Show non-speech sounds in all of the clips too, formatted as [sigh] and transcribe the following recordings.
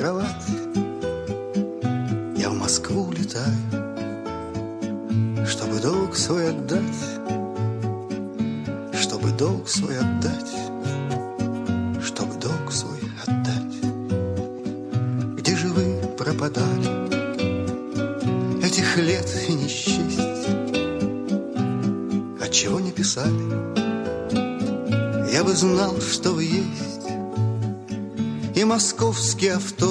кровать. Я в Москву улетаю, Чтобы долг свой отдать, Чтобы долг свой отдать, Чтобы долг свой отдать. Где же вы пропадали? Этих лет и не счесть. Отчего не писали? Я бы знал, что вы есть. И московский Столь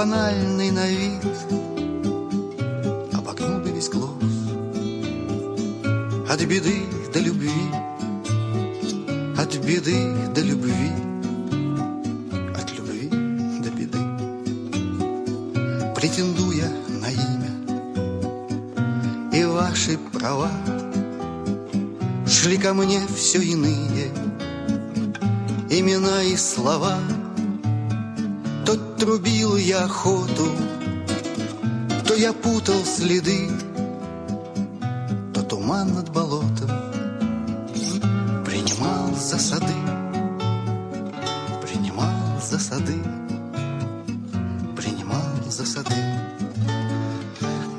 банальный на вид, Обогнул бы весь глобус. От беды до любви, От беды до любви, От любви до беды. Претендуя на имя И ваши права, Шли ко мне все иные Имена и слова. То трубил я охоту, То я путал следы, То туман над болотом Принимал за сады, Принимал за сады, Принимал за сады.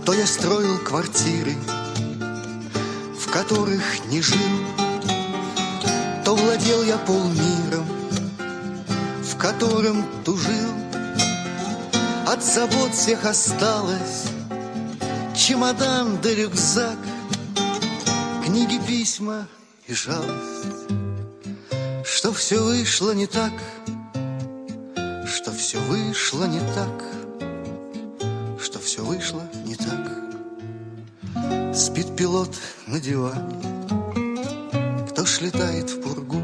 То я строил квартиры, В которых не жил, То владел я полмиром, В котором тужил. От забот всех осталось Чемодан да рюкзак, Книги, письма и жалость, Что все вышло не так, Что все вышло не так, Что все вышло не так. Спит пилот на диване, Кто ж летает в пургу?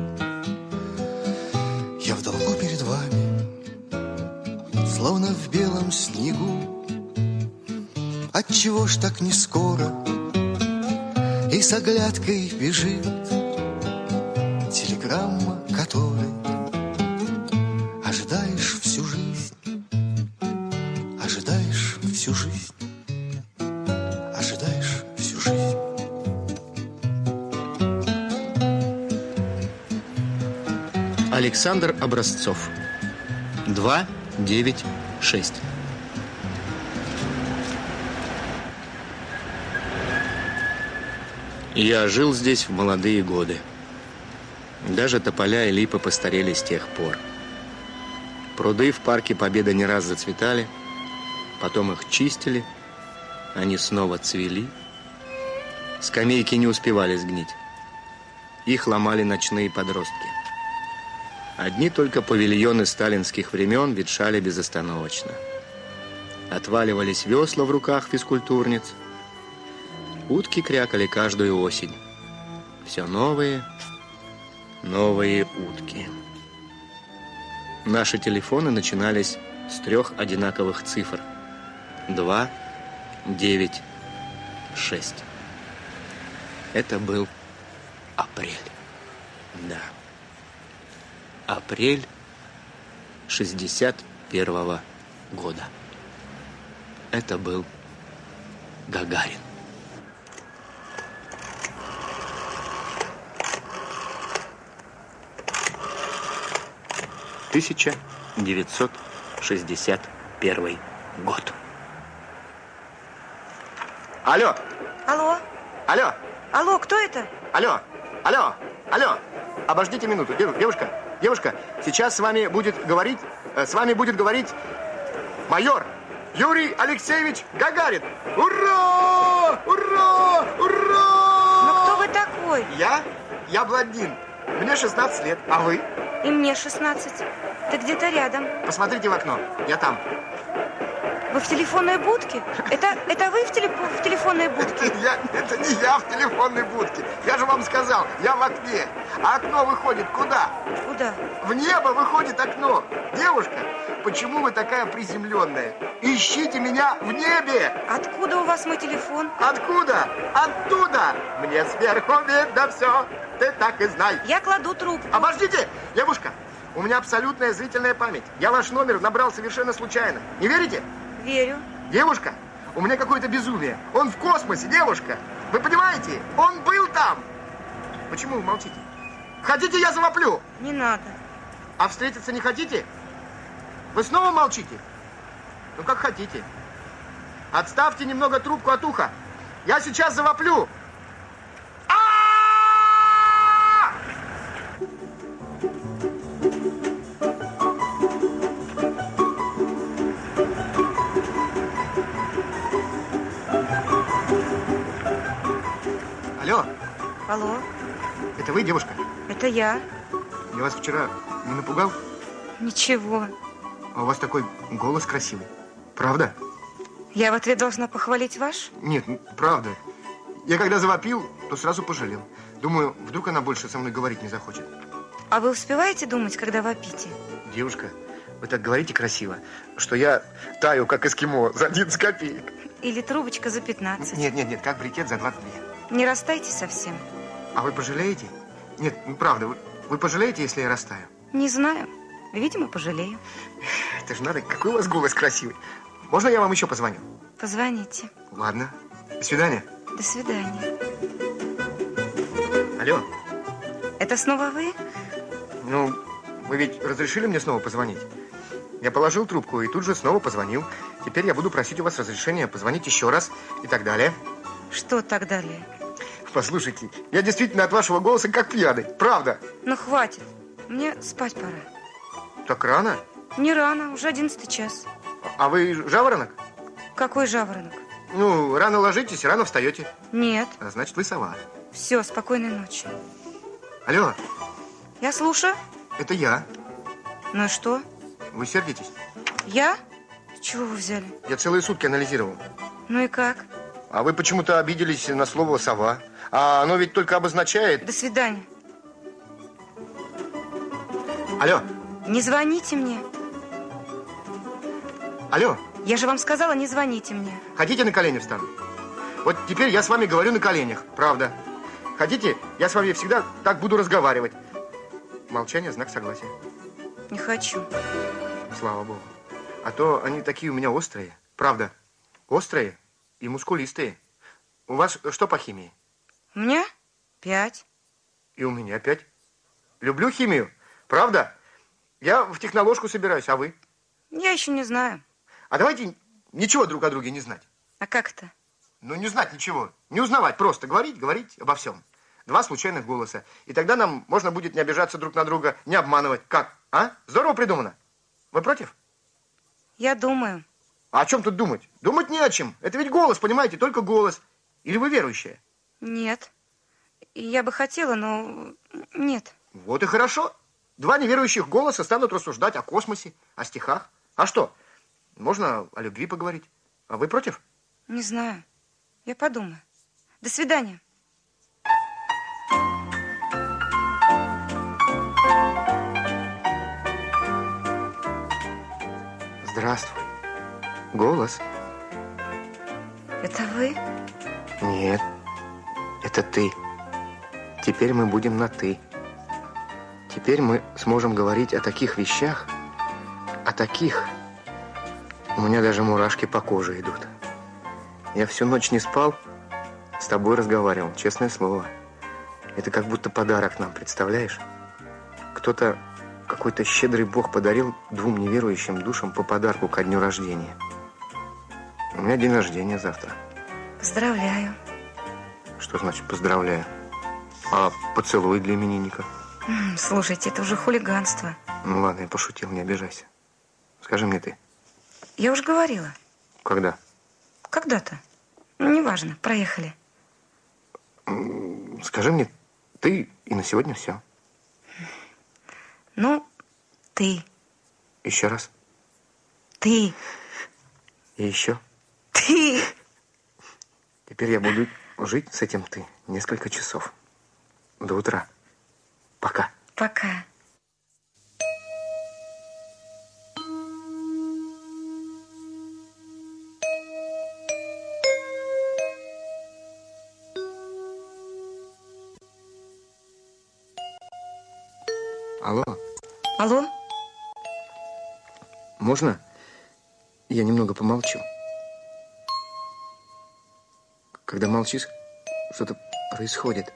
Я в долгу перед вами, снегу. Отчего ж так не скоро И с оглядкой бежит Телеграмма, которой Ожидаешь всю жизнь Ожидаешь всю жизнь Ожидаешь всю жизнь Александр Образцов. 2, 9, 6. Я жил здесь в молодые годы. Даже тополя и липы постарели с тех пор. Пруды в парке Победа не раз зацветали, потом их чистили, они снова цвели. Скамейки не успевали сгнить. Их ломали ночные подростки. Одни только павильоны сталинских времен ветшали безостановочно. Отваливались весла в руках физкультурниц. Утки крякали каждую осень. Все новые, новые утки. Наши телефоны начинались с трех одинаковых цифр. Два, девять, шесть. Это был апрель. Да. Апрель 61 года. Это был Гагарин. Тысяча девятьсот шестьдесят первый год. Алло, Алло? алло, Алло, кто это? алло, алло, алло. Обождите минуту, Дев- девушка, девушка. Сейчас с вами будет говорить, э, с вами будет говорить майор Юрий Алексеевич Гагарин. Ура! Ура! Ура! Ну кто вы такой? Я? Я блондин. Мне 16 лет. А вы? И мне 16. Ты где-то рядом. Посмотрите в окно. Я там. Вы в телефонной будке? Это, это вы в, телеф... в телефонной будке? [laughs] Я, это не я в телефонной будке. Я же вам сказал, я в окне. А окно выходит куда? Куда? В небо выходит окно. Девушка, почему вы такая приземленная? Ищите меня в небе. Откуда у вас мой телефон? Откуда? Оттуда. Мне сверху видно все. Ты так и знай. Я кладу трубку. Обождите, девушка. У меня абсолютная зрительная память. Я ваш номер набрал совершенно случайно. Не верите? Верю. Девушка, у меня какое-то безумие. Он в космосе, девушка. Вы понимаете? Он был там. Почему вы молчите? Хотите, я завоплю? Не надо. А встретиться не хотите? Вы снова молчите? Ну, как хотите. Отставьте немного трубку от уха. Я сейчас завоплю. Алло, это вы, девушка? это я. Я вас вчера не напугал? Ничего. А у вас такой голос красивый. Правда? Я в ответ должна похвалить ваш? Нет, правда. Я когда завопил, то сразу пожалел. Думаю, вдруг она больше со мной говорить не захочет. А вы успеваете думать, когда вопите? Девушка, вы так говорите красиво, что я таю, как эскимо, за 11 копеек. Или трубочка за 15? Нет, нет, нет, как брикет за 22. Не растайте совсем. А вы пожалеете? Нет, ну, правда, вы, вы пожалеете, если я растаю? Не знаю. Видимо, пожалею. Это же надо, какой у вас голос красивый. Можно я вам еще позвоню? Позвоните. Ладно. До свидания. До свидания. Алло. Это снова вы? Ну, вы ведь разрешили мне снова позвонить? Я положил трубку и тут же снова позвонил. Теперь я буду просить у вас разрешения позвонить еще раз и так далее. Что так далее? Послушайте, я действительно от вашего голоса как пьяный. Правда. Ну, хватит. Мне спать пора. Так рано? Не рано, уже одиннадцатый час. А вы жаворонок? Какой жаворонок? Ну, рано ложитесь, рано встаете. Нет. А значит, вы сова. Все, спокойной ночи. Алло, Я слушаю. это я. Ну и что? Вы сердитесь? Я? С чего вы взяли? Я целые сутки анализировал. Ну и как? А вы почему-то обиделись на слово «сова». А оно ведь только обозначает... До свидания. Алло, Не звоните мне. алло, Я же вам сказала, не звоните мне. хотите на колени встану? Вот теперь я с вами говорю на коленях, правда. Хотите, я с вами всегда так буду разговаривать. Молчание – знак согласия. Не хочу. Слава Богу. А то они такие у меня острые. Правда. Острые и мускулистые. У вас что по химии? У меня пять. И у меня пять. Люблю химию. Правда? Я в техноложку собираюсь, а вы? Я еще не знаю. А давайте ничего друг о друге не знать. А как это? Ну, не знать ничего. Не узнавать. Просто говорить, говорить обо всем. Два случайных голоса. И тогда нам можно будет не обижаться друг на друга, не обманывать. Как? А? Здорово придумано. Вы против? Я думаю. А о чем тут думать? Думать не о чем. Это ведь голос, понимаете, только голос. Или вы верующая? Нет. Я бы хотела, но нет. Вот и хорошо. Два неверующих голоса станут рассуждать о космосе, о стихах. А что? Можно о любви поговорить. А вы против? Не знаю. Я подумаю. До свидания. Здравствуй. Голос? Это вы? Нет, это ты. Теперь мы будем на «ты». Теперь мы сможем говорить о таких вещах, о таких... У меня даже мурашки по коже идут. Я всю ночь не спал, с тобой разговаривал, честное слово. Это как будто подарок нам, представляешь? Кто-то, какой-то щедрый бог подарил двум неверующим душам по подарку ко дню рождения. У меня день рождения завтра. Поздравляю. Что значит поздравляю? А поцелуй для именинника? Слушайте, это уже хулиганство. Ну ладно, я пошутил, не обижайся. Скажи мне ты, Я уже говорила. когда? Когда-то. Ну, неважно. Проехали. Скажи мне ты, и на сегодня все. Ну, ты. Еще раз. Ты. И еще. Ты... Теперь я буду жить с этим ты несколько часов. До утра. Пока. Пока. Алло, Алло? можно я немного помолчу? Когда молчишь, что-то происходит.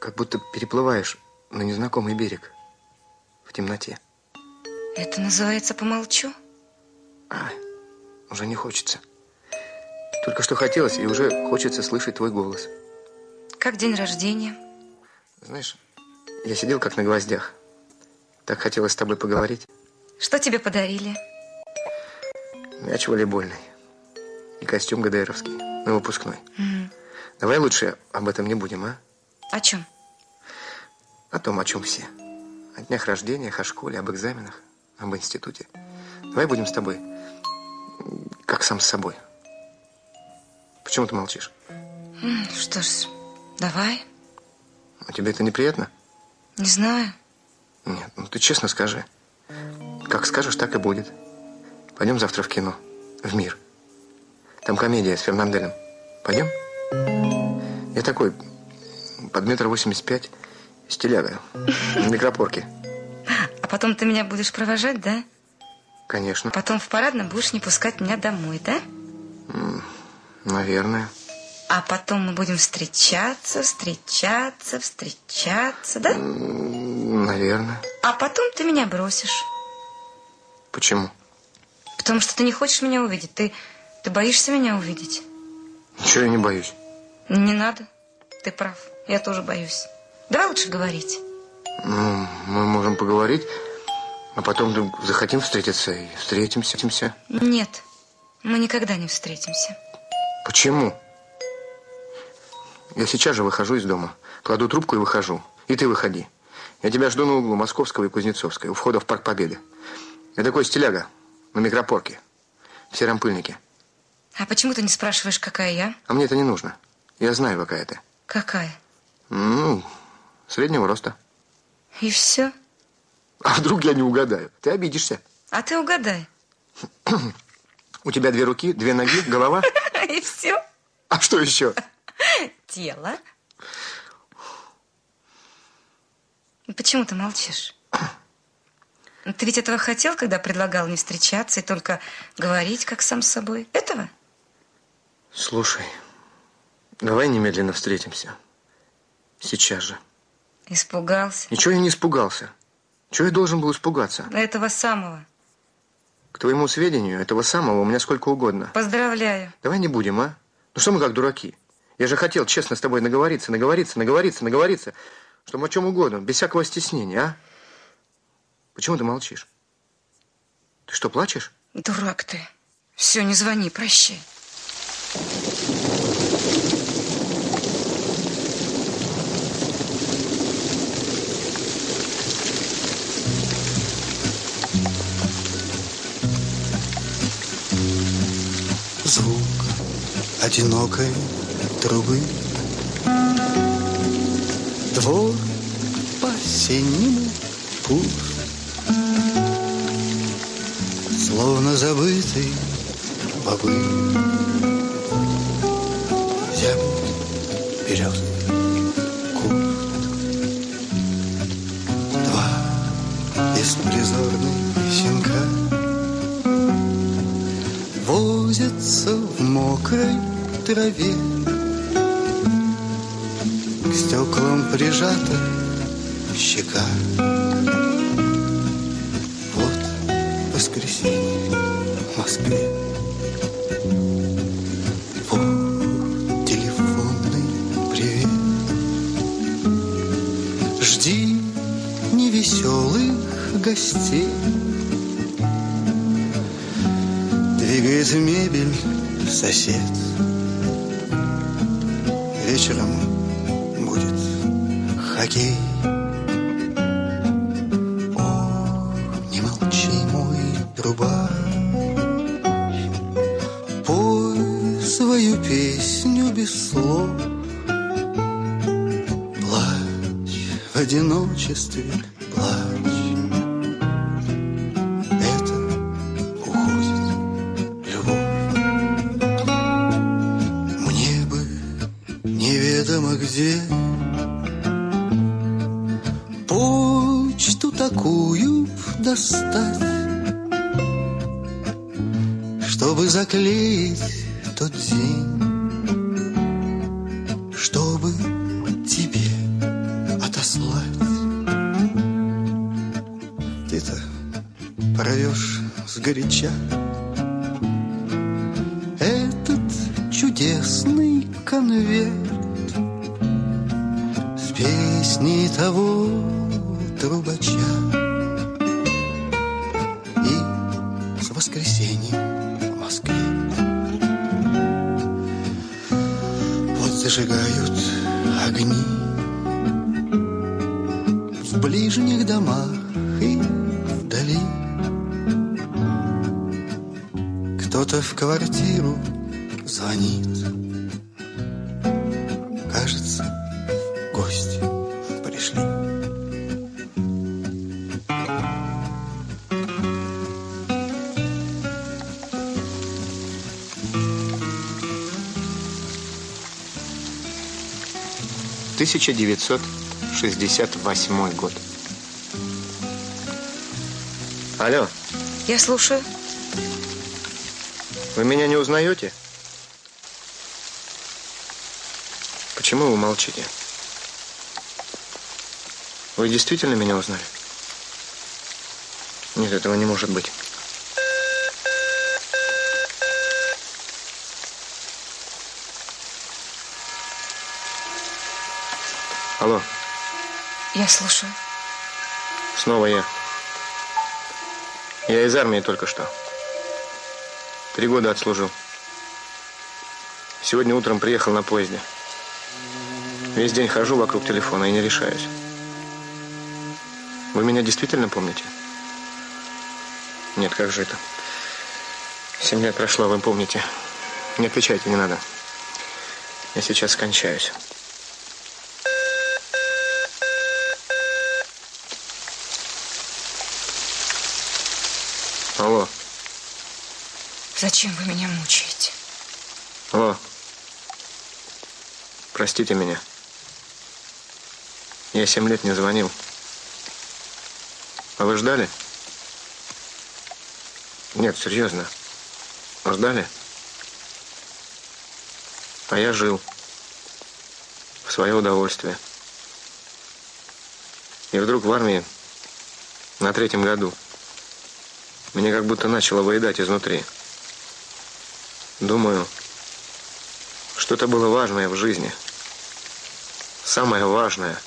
Как будто переплываешь на незнакомый берег в темноте. Это называется «помолчу»? А, уже не хочется. Только что хотелось, и уже хочется слышать твой голос. Как день рождения? Знаешь, я сидел как на гвоздях. Так хотелось с тобой поговорить. Что тебе подарили? Мяч волейбольный. И костюм ГДРовский на выпускной. Давай лучше об этом не будем, а? О чем? О том, о чем все. О днях рождения, о школе, об экзаменах, об институте. Давай будем с тобой как сам с собой. Почему ты молчишь? Что ж, давай. А тебе это неприятно? Не знаю. Нет, ну ты честно скажи. Как скажешь, так и будет. Пойдем завтра в кино. В мир. Там комедия с Фернанделем. Пойдем? Я такой, под метр восемьдесят пять, стиляга, на микропорке. А потом ты меня будешь провожать, да? Конечно, Потом в парадном будешь не пускать меня домой, да? наверное. А потом мы будем встречаться, встречаться, встречаться, да? Наверное. А потом ты меня бросишь. Почему? Потому что ты не хочешь меня увидеть. Ты, ты боишься меня увидеть. Ничего я не боюсь. Не надо. Ты прав. Я тоже боюсь. Давай лучше говорить. Ну, мы можем поговорить, а потом захотим встретиться и встретимся. Нет, мы никогда не встретимся. Почему? Я сейчас же выхожу из дома. Кладу трубку и выхожу. И ты выходи. Я тебя жду на углу Московского и Кузнецовской, у входа в Парк Победы. Я такой стиляга, на микропорке, в сером пыльнике. А почему ты не спрашиваешь, какая я? А мне это не нужно. Я знаю, какая ты. Какая? Ну, среднего роста. И все. А вдруг я не угадаю? Ты обидишься. А ты угадай. У тебя две руки, две ноги, голова. [laughs] И все. А что еще? Тело. Почему ты молчишь? Ты ведь этого хотел, когда предлагал не встречаться и только говорить, как сам с собой? Этого? Слушай, давай немедленно встретимся. Сейчас же. Испугался. Ничего я не испугался. Чего я должен был испугаться? Этого самого. К твоему сведению, этого самого у меня сколько угодно. Поздравляю. Давай не будем, а? Ну что мы как дураки? Я же хотел честно с тобой наговориться, наговориться, наговориться, наговориться, чтобы о чем угодно, без всякого стеснения, а? Почему ты молчишь? Ты что, плачешь? Дурак ты. Все, не звони, прощай. Звук одинокой трубы. Двор по-осеннему пуст Словно забытый бобы Зябнет березы куст Два. Беспризорных щенка Возятся в мокрой траве. К стеклам прижата щека. Вот воскресенье в Москве радости. Двигает мебель сосед. Вечером будет хоккей. О, не молчи, мой труба. Пой свою песню без слов. Плачь в одиночестве достать Чтобы заклеить тот день Чтобы тебе отослать. Ты-то порвешь сгоряча. Этот 1968 год. Алло. Я слушаю. Вы меня не узнаете? Почему вы молчите? Вы действительно меня узнали? Нет, этого не может быть. Я слушаю. снова я. Я из армии только что. Три года отслужил. Сегодня утром приехал на поезде. Весь день хожу вокруг телефона и не решаюсь. Вы меня действительно помните? Нет, как же это? Семь лет прошло, вы помните. Не отвечайте, не надо. Я сейчас скончаюсь. Алло, Зачем вы меня мучаете? алло. Простите меня. Я семь лет не звонил. А вы ждали? Нет, серьезно. Ждали? А я жил. В свое удовольствие. И вдруг в армии на третьем году меня как будто начало выедать изнутри. Думаю, что-то было важное в жизни. Самое важное.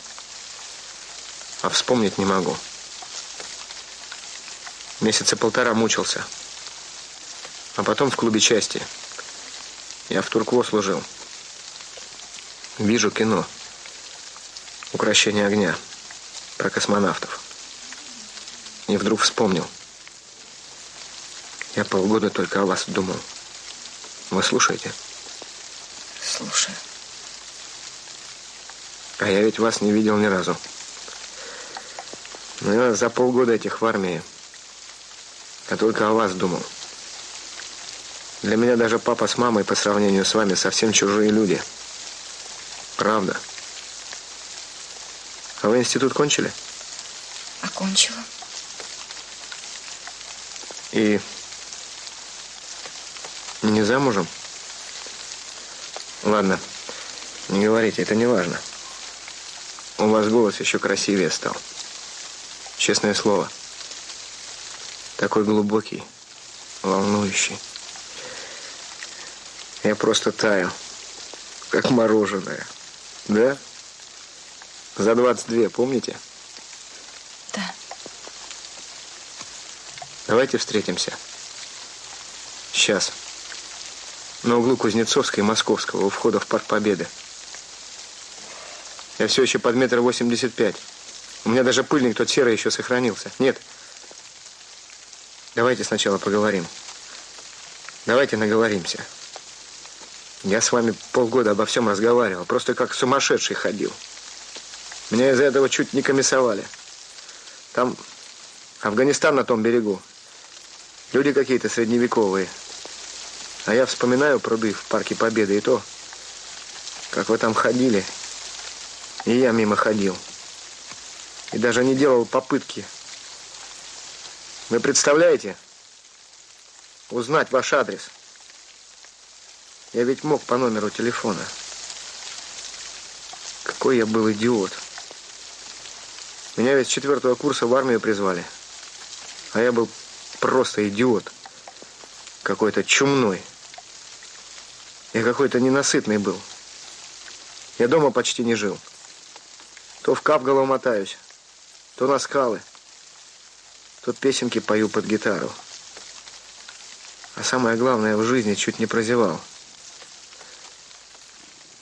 А вспомнить не могу. Месяца полтора мучился. А потом в клубе части. Я в Туркво служил. Вижу кино. Укращение огня. Про космонавтов. И вдруг вспомнил. Я полгода только о вас думал. Вы слушаете? Слушаю. А я ведь вас не видел ни разу. Ну, я за полгода этих в армии я только о вас думал. Для меня даже папа с мамой по сравнению с вами совсем чужие люди. Правда. А вы институт кончили? Окончила. И замужем? Ладно, не говорите, это не важно. У вас голос еще красивее стал. Честное слово. Такой глубокий, волнующий. Я просто таю, как мороженое. Да? За 22, помните? Да. Давайте встретимся. Сейчас. На углу Кузнецовской и Московского, у входа в Парк Победы. Я все еще под метр восемьдесят пять. У меня даже пыльник тот серый еще сохранился. Нет. Давайте сначала поговорим. Давайте наговоримся. Я с вами полгода обо всем разговаривал, просто как сумасшедший ходил. Меня из-за этого чуть не комиссовали. Там Афганистан на том берегу. Люди какие-то средневековые. А я вспоминаю пруды в Парке Победы и то, как вы там ходили. И я мимо ходил. И даже не делал попытки. Вы представляете? Узнать ваш адрес. Я ведь мог по номеру телефона. Какой я был идиот. Меня ведь с четвертого курса в армию призвали. А я был просто идиот. Какой-то чумной. Я какой-то ненасытный был. Я дома почти не жил. То в капголу мотаюсь, то на скалы. Тут песенки пою под гитару. А самое главное, в жизни чуть не прозевал.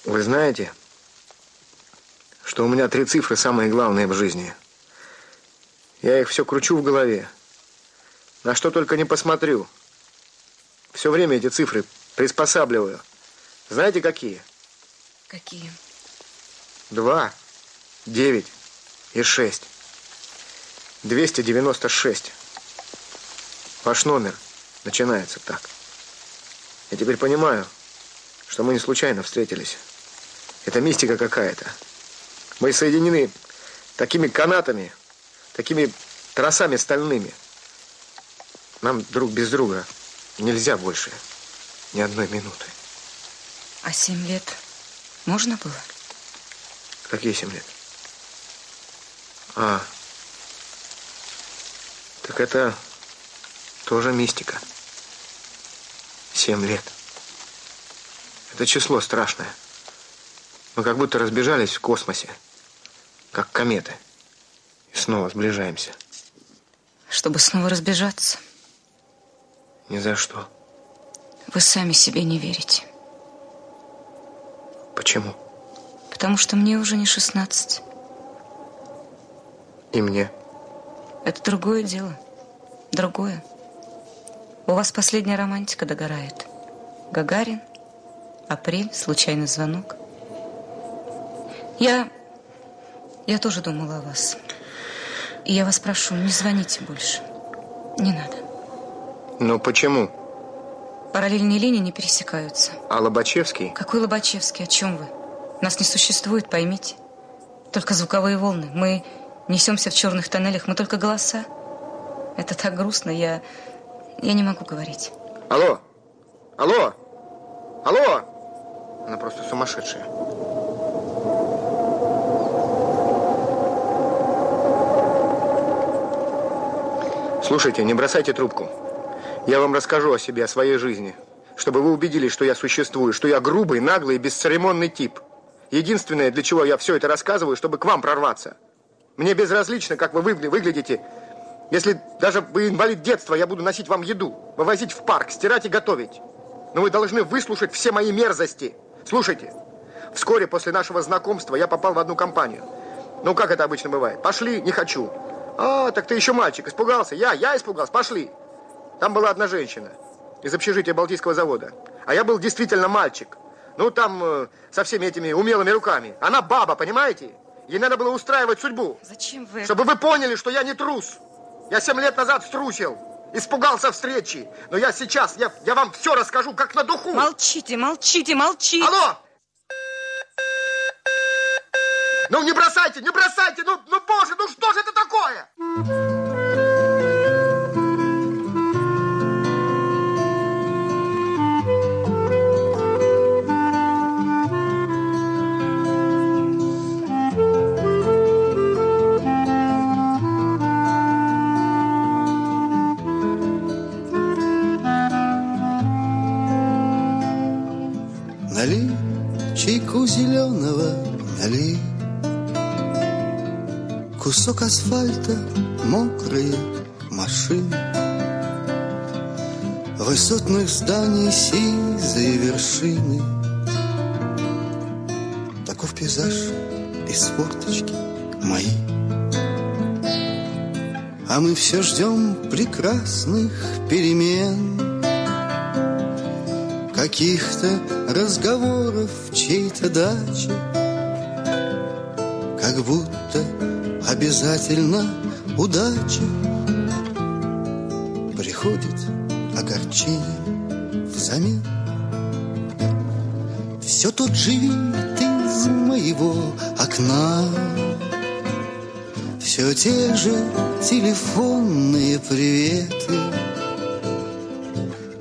Вы знаете, что у меня три цифры самые главные в жизни – я их все кручу в голове. На что только не посмотрю. Все время эти цифры приспосабливаю. Знаете, какие? Какие? Два, девять и шесть. 296. Ваш номер начинается так. Я теперь понимаю, что мы не случайно встретились. Это мистика какая-то. Мы соединены такими канатами, такими тросами стальными. Нам друг без друга нельзя больше ни одной минуты. А семь лет можно было? Какие семь лет? А, так это тоже мистика. Семь лет. Это число страшное. Мы как будто разбежались в космосе, как кометы. И снова сближаемся. Чтобы снова разбежаться? Ни за что. Вы сами себе не верите. Почему? Потому что мне уже не 16. И мне? Это другое дело. Другое. У вас последняя романтика догорает. Гагарин, апрель, случайный звонок. Я... Я тоже думала о вас. И я вас прошу, не звоните больше. Не надо. Но почему? Параллельные линии не пересекаются. А Лобачевский? Какой Лобачевский? О чем вы? Нас не существует, поймите. Только звуковые волны. Мы несемся в черных тоннелях, мы только голоса. Это так грустно, я... Я не могу говорить. Алло! Алло! Алло! Она просто сумасшедшая. Слушайте, не бросайте трубку. Я вам расскажу о себе, о своей жизни, чтобы вы убедились, что я существую, что я грубый, наглый и бесцеремонный тип. Единственное, для чего я все это рассказываю, чтобы к вам прорваться. Мне безразлично, как вы выглядите. Если даже вы инвалид детства, я буду носить вам еду, вывозить в парк, стирать и готовить. Но вы должны выслушать все мои мерзости. Слушайте, вскоре после нашего знакомства я попал в одну компанию. Ну, как это обычно бывает? Пошли, не хочу. А, так ты еще мальчик, испугался? Я, я испугался, пошли. Там была одна женщина из общежития Балтийского завода. А я был действительно мальчик. Ну, там, э, со всеми этими умелыми руками. Она баба, понимаете? Ей надо было устраивать судьбу. Зачем вы... Чтобы вы поняли, что я не трус. Я семь лет назад струсил. Испугался встречи. Но я сейчас, я, я вам все расскажу, как на духу. Молчите, молчите, молчите. Алло! Ну, не бросайте, не бросайте! Ну, ну, боже, ну что же это такое? Зеленого, налей Кусок асфальта, мокрые машины. Высотных зданий сизые вершины. Таков пейзаж из форточки мои А мы все ждем прекрасных перемен Каких-то разговоров в чьей-то даче Как будто обязательно удача. Приходит огорчение взамен. Все тот же вид из моего окна. Все те же телефонные приветы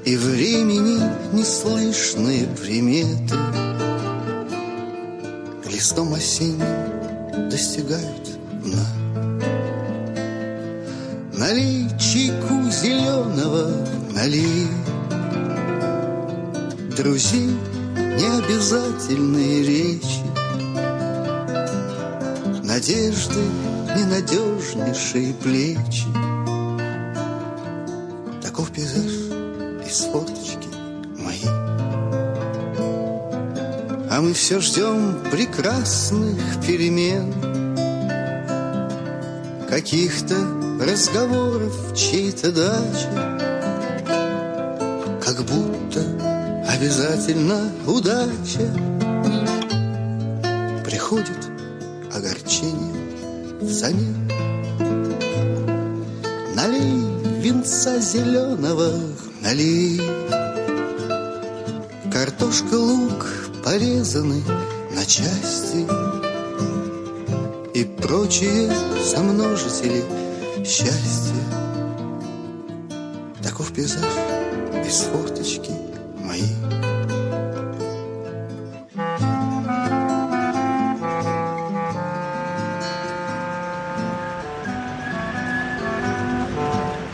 И времени неслышные приметы. Листом осенним достигают дна. Налей чайку зеленого, налей Друзей необязательные речи. Надежды ненадежнейшие плечи мы все ждем прекрасных перемен Каких-то разговоров в чьей-то даче Как будто обязательно удача. Приходит огорчение взамен. Налей венца зеленого, налей. Картошка, лук порезаны на части. И прочие сомножители счастья. Таков пейзаж из форточки моей.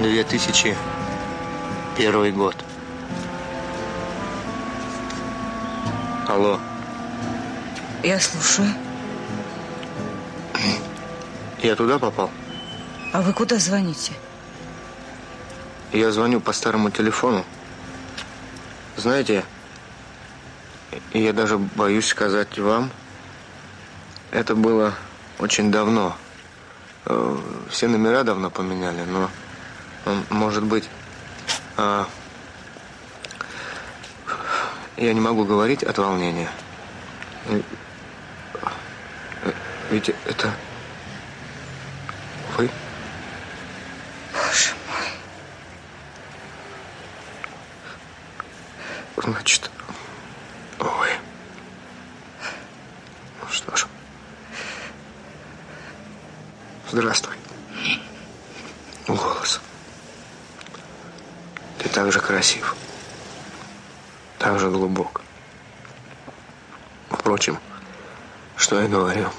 Две тысячи первый год. Я слушаю. я туда попал? А вы куда звоните? Я звоню по старому телефону. Знаете, я даже боюсь сказать вам, это было очень давно. Э, Все номера давно поменяли, но, может быть, а, я не могу говорить от волнения. Ведь это вы? Боже мой. Значит, ой. Ну что ж. Здравствуй. Голос. Ты так же красив. Так же глубок. Впрочем, что я говорю?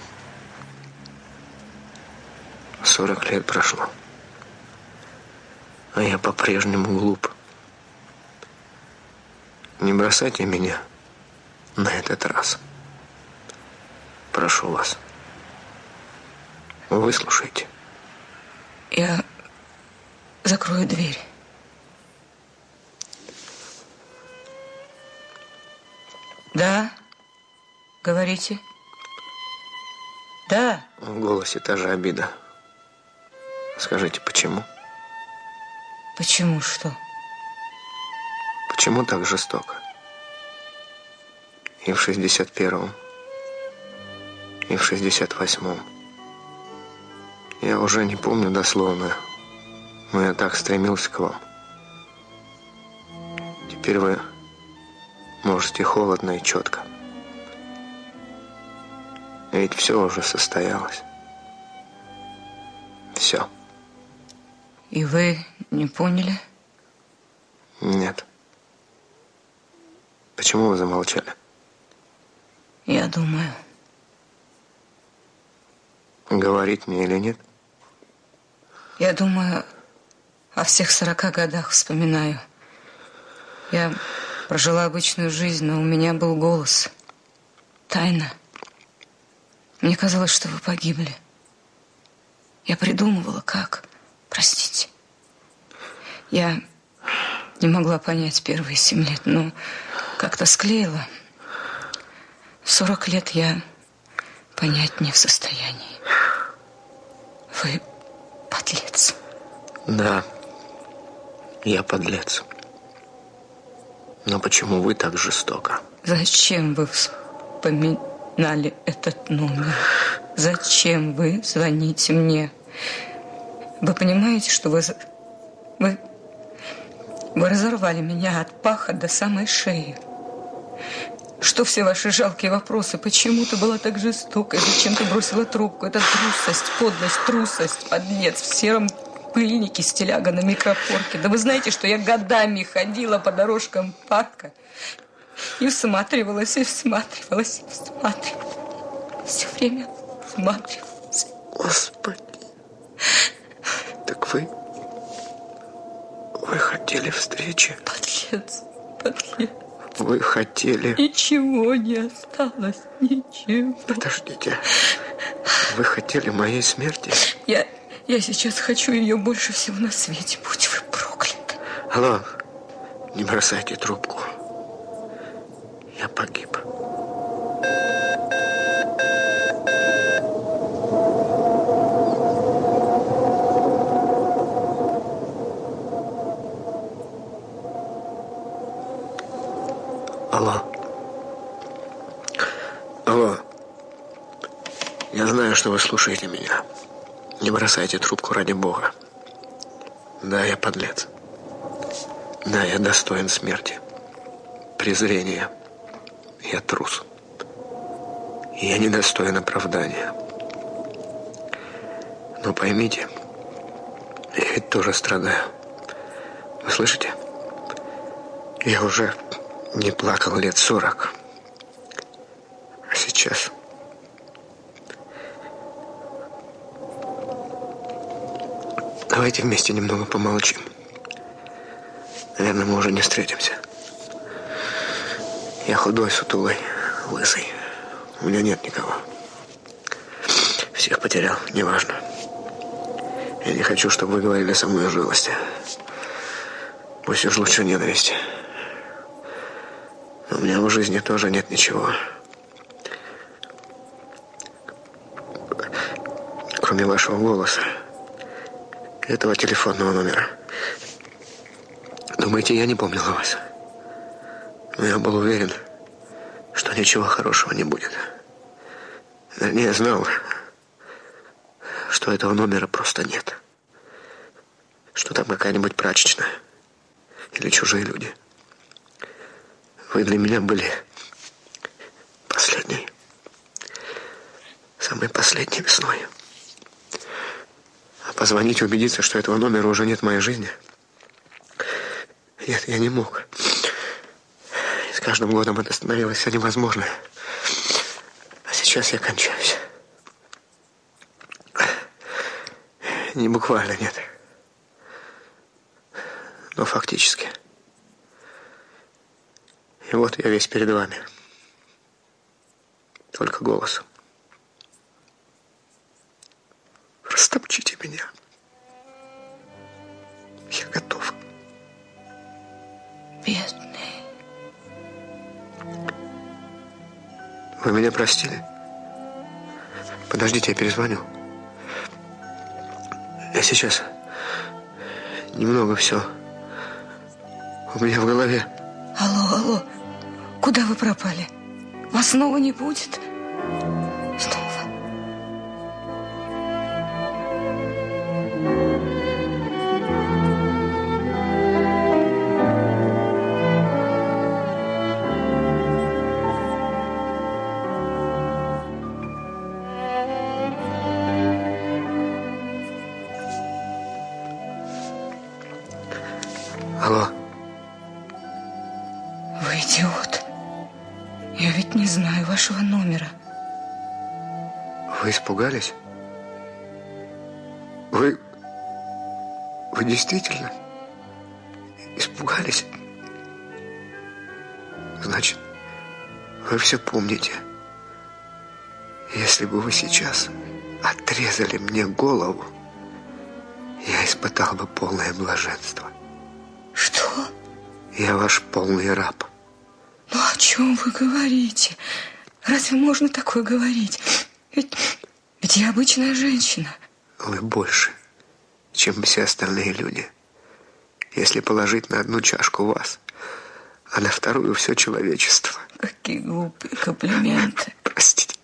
Сорок лет прошло. А я по-прежнему глуп. Не бросайте меня на этот раз. Прошу вас. Выслушайте. Я закрою дверь. Да? Говорите. Да. В голосе та же обида. Скажите, почему? Почему что? Почему так жестоко? И в 61-м, и в 68-м. Я уже не помню дословно, но я так стремился к вам. Теперь вы можете холодно и четко. Ведь все уже состоялось. Все. И вы не поняли? Нет. Почему вы замолчали? Я думаю. Говорить мне или нет? Я думаю о всех сорока годах, вспоминаю. Я прожила обычную жизнь, но у меня был голос. Тайна. Мне казалось, что вы погибли. Я придумывала, как. Простите. Я не могла понять первые семь лет, но как-то склеила. Сорок лет я понять не в состоянии. Вы подлец. Да, я подлец. Но почему вы так жестоко? Зачем вы вспоминали этот номер? Зачем вы звоните мне? Вы понимаете, что вы... Вы, вы разорвали меня от паха до самой шеи. Что все ваши жалкие вопросы? Почему ты была так жестока? Зачем ты бросила трубку? Это трусость, подлость, трусость, подлец в сером пыльнике стиляга на микропорке. Да вы знаете, что я годами ходила по дорожкам парка и всматривалась, и всматривалась, и всматривалась. Все время всматривалась. Господи. Вы... Вы хотели встречи? Подлец, подлец. Вы хотели... Ничего не осталось, ничего. Подождите. Вы хотели моей смерти? Я, я сейчас хочу ее больше всего на свете. Будь вы прокляты. Алло, не бросайте трубку. Я погиб. Алло. Алло. Я знаю, что вы слушаете меня. Не бросайте трубку ради Бога. Да, я подлец. Да, я достоин смерти. Презрения. Я трус. Я недостоин оправдания. Но поймите, я ведь тоже страдаю. Вы слышите? Я уже не плакал лет сорок. А сейчас... Давайте вместе немного помолчим. Наверное, мы уже не встретимся. Я худой, сутулый, лысый. У меня нет никого. Всех потерял, неважно. Я не хочу, чтобы вы говорили со мной о жалости. Пусть уж лучше ненависть. Но у меня в жизни тоже нет ничего. Кроме вашего голоса. Этого телефонного номера. Думаете, я не помнил о вас? Но я был уверен, что ничего хорошего не будет. Вернее, знал, что этого номера просто нет. Что там какая-нибудь прачечная. Или чужие люди. Вы для меня были последней. Самой последней весной. Позвонить и убедиться, что этого номера уже нет в моей жизни? Нет, я не мог. И с каждым годом это становилось все невозможно. А сейчас я кончаюсь. Не буквально, нет. Но фактически. И вот я весь перед вами. Только голосом. Растопчите меня. Я готов. Бедный. Вы меня простили? Подождите, я перезвоню. Я сейчас немного все у меня в голове. Алло, алло. Куда вы пропали? Вас снова не будет? Алло, Вы идиот. Я ведь не знаю вашего номера. вы испугались? Вы... Вы действительно испугались? Значит, вы все помните. Если бы вы сейчас отрезали мне голову, я испытал бы полное блаженство. Я ваш полный раб. Ну о чем вы говорите? Разве можно такое говорить? Ведь, ведь я обычная женщина. Вы больше, чем все остальные люди. Если положить на одну чашку вас, а на вторую все человечество. Какие глупые комплименты. [laughs] Простите,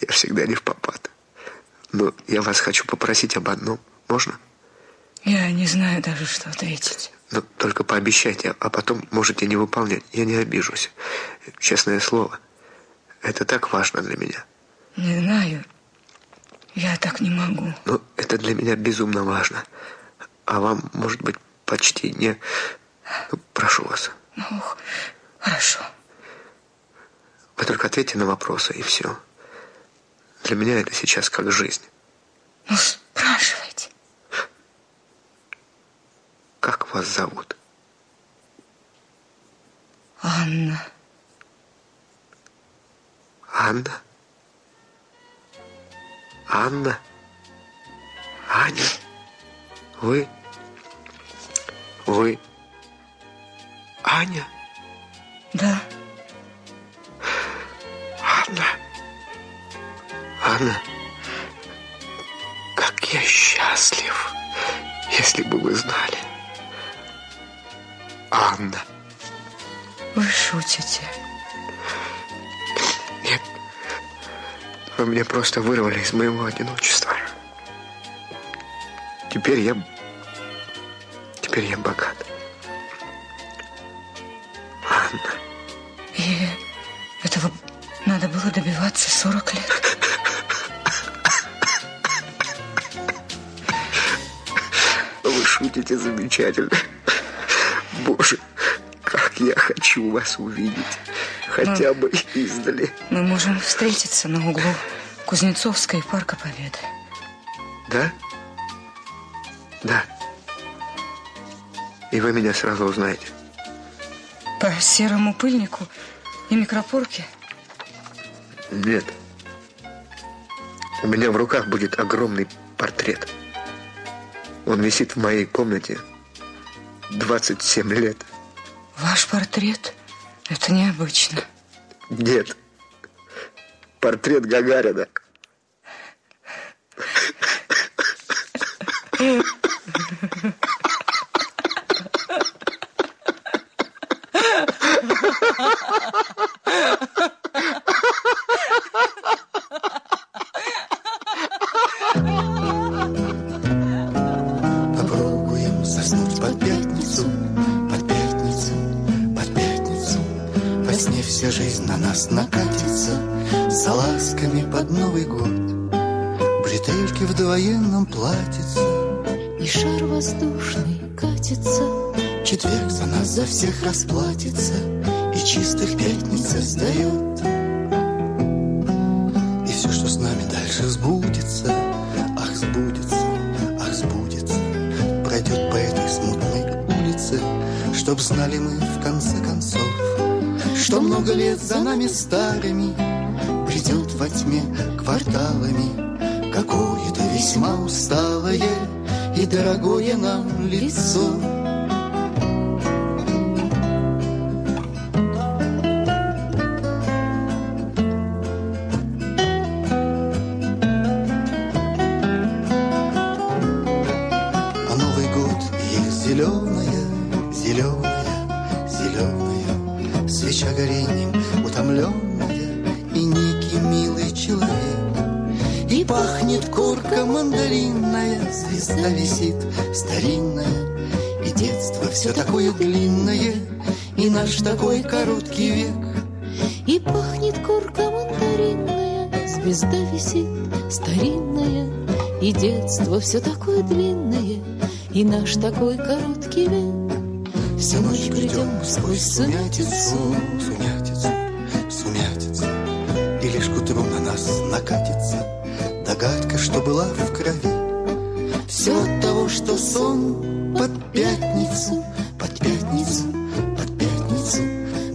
я всегда не в попад. Но я вас хочу попросить об одном. Можно? Я не знаю даже, что ответить. Но только пообещайте, а потом можете не выполнять. Я не обижусь. Честное слово. Это так важно для меня. Не знаю. Я так не могу. Но это для меня безумно важно. А вам, может быть, почти не... Ну, прошу вас. Ну, хорошо. Вы только ответьте на вопросы, и все. Для меня это сейчас как жизнь. Ну, спрашивайте. Как вас зовут? Анна. Анна? Анна? Аня? Вы? Вы? Аня? Да. Анна? Анна? Как я счастлив, если бы вы знали. Анна. Вы шутите. Нет. Вы меня просто вырвали из моего одиночества. Теперь я... Теперь я богат. Анна. И этого надо было добиваться 40 лет. Вы шутите замечательно. Боже, как я хочу вас увидеть. Хотя бы издали. Мы можем встретиться на углу Кузнецовской и Парка Победы. Да? Да. И вы меня сразу узнаете. По серому пыльнику и микропорке. Нет. У меня в руках будет огромный портрет. Он висит в моей комнате 27 лет. Ваш портрет? Это необычно. Нет. Портрет Гагарина. Попробуем [laughs] довоенном платьице, И шар воздушный катится. Четверг за нас за всех расплатится. И чистых пятница сдает. И все, что с нами дальше сбудется, ах, сбудется, ах, сбудется, пройдет по этой смутной улице, чтоб знали мы в конце концов, что много лет за нами старыми придет во тьме кварталами весьма усталое и дорогое нам лицо. Все такое длинное И наш такой короткий век Всю ночь придем сквозь сумятицу, сумятицу, сумятицу. И лишь к утру на нас накатится догадка, что была в крови. Все от того, что сон под пятницу, под пятницу, под пятницу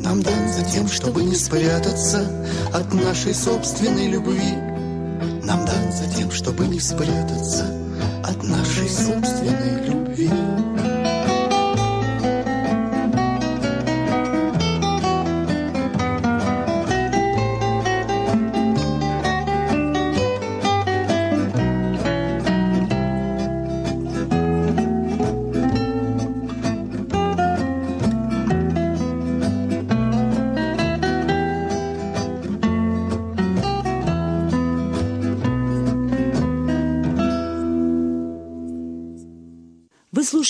нам дан за тем, чтобы не спрятаться от нашей собственной любви. Нам дан за тем, чтобы не спрятаться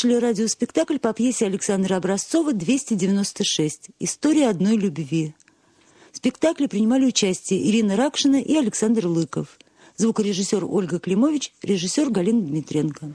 слушали радиоспектакль по пьесе Александра Образцова «296. История одной любви». В спектакле принимали участие Ирина Ракшина и Александр Лыков. Звукорежиссер Ольга Климович, режиссер Галина Дмитренко.